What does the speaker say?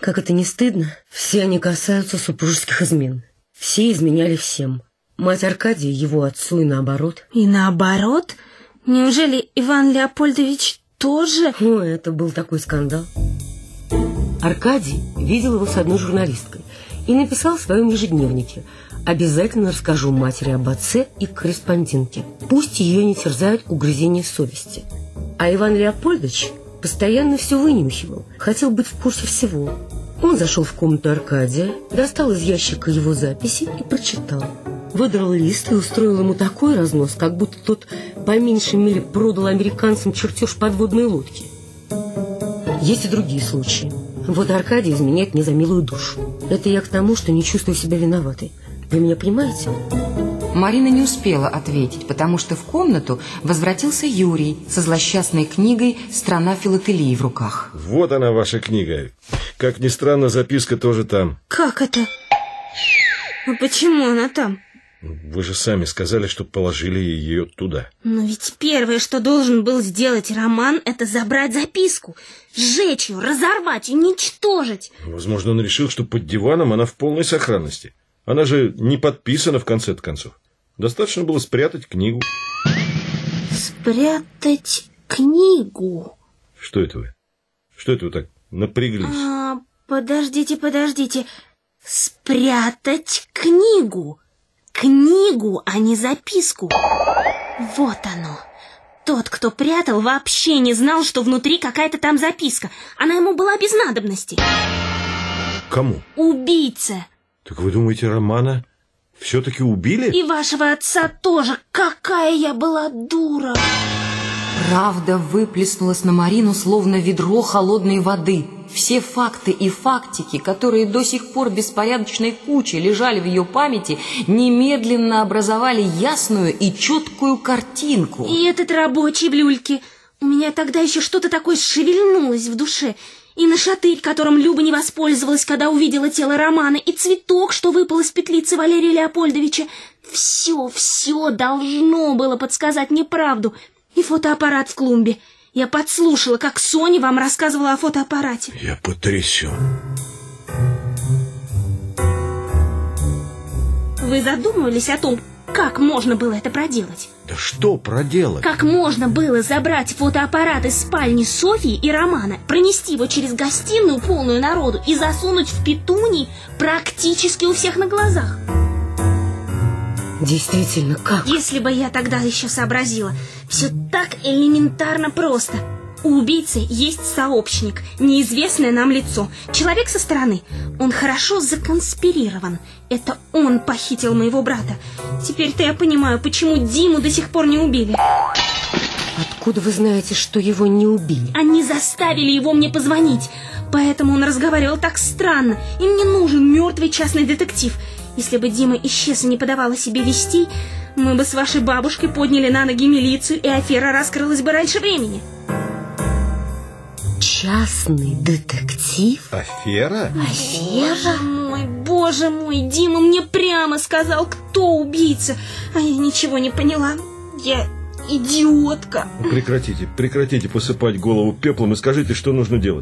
как это не стыдно, все они касаются супружеских измен. Все изменяли всем. Мать Аркадия его отцу и наоборот. И наоборот? Неужели Иван Леопольдович тоже? Ну, это был такой скандал. Аркадий видел его с одной журналисткой и написал в своем ежедневнике «Обязательно расскажу матери об отце и корреспондентке. Пусть ее не терзают угрызения совести». А Иван Леопольдович постоянно все вынюхивал, хотел быть в курсе всего. Он зашел в комнату Аркадия, достал из ящика его записи и прочитал. Выдрал лист и устроил ему такой разнос, как будто тот по меньшей мере продал американцам чертеж подводной лодки. Есть и другие случаи. Вот Аркадий изменяет мне за милую душу. Это я к тому, что не чувствую себя виноватой. Вы меня понимаете? Марина не успела ответить, потому что в комнату возвратился Юрий со злосчастной книгой «Страна филателии» в руках. Вот она, ваша книга. Как ни странно, записка тоже там. Как это? А почему она там? Вы же сами сказали, что положили ее туда. Но ведь первое, что должен был сделать Роман, это забрать записку, сжечь ее, разорвать, уничтожить. Возможно, он решил, что под диваном она в полной сохранности. Она же не подписана в конце концов. Достаточно было спрятать книгу. Спрятать книгу? Что это вы? Что это вы так напряглись? А, подождите, подождите. Спрятать книгу. Книгу, а не записку. Вот оно. Тот, кто прятал, вообще не знал, что внутри какая-то там записка. Она ему была без надобности. Кому? Убийца. Так вы думаете, Романа все-таки убили? И вашего отца тоже. Какая я была дура. Правда выплеснулась на Марину, словно ведро холодной воды. Все факты и фактики, которые до сих пор беспорядочной кучей лежали в ее памяти, немедленно образовали ясную и четкую картинку. И этот рабочий в люльке. У меня тогда еще что-то такое шевельнулось в душе. И на шатырь, которым Люба не воспользовалась, когда увидела тело Романа, и цветок, что выпал из петлицы Валерия Леопольдовича. Все, все должно было подсказать мне правду. И фотоаппарат в клумбе. Я подслушала, как Соня вам рассказывала о фотоаппарате. Я потрясен. Вы задумывались о том, как можно было это проделать? Да что проделать? Как можно было забрать фотоаппарат из спальни Софьи и Романа, пронести его через гостиную, полную народу, и засунуть в петуний практически у всех на глазах? Действительно, как? Если бы я тогда еще сообразила. Все так элементарно просто. У убийцы есть сообщник, неизвестное нам лицо, человек со стороны. Он хорошо законспирирован. Это он похитил моего брата. Теперь-то я понимаю, почему Диму до сих пор не убили. Откуда вы знаете, что его не убили? Они заставили его мне позвонить. Поэтому он разговаривал так странно. Им не нужен мертвый частный детектив. Если бы Дима исчез и не подавал о себе вестей, мы бы с вашей бабушкой подняли на ноги милицию, и афера раскрылась бы раньше времени. Частный детектив? Афера? Боже мой, боже мой, Дима мне прямо сказал, кто убийца, а я ничего не поняла. Я идиотка. Прекратите, прекратите посыпать голову пеплом и скажите, что нужно делать.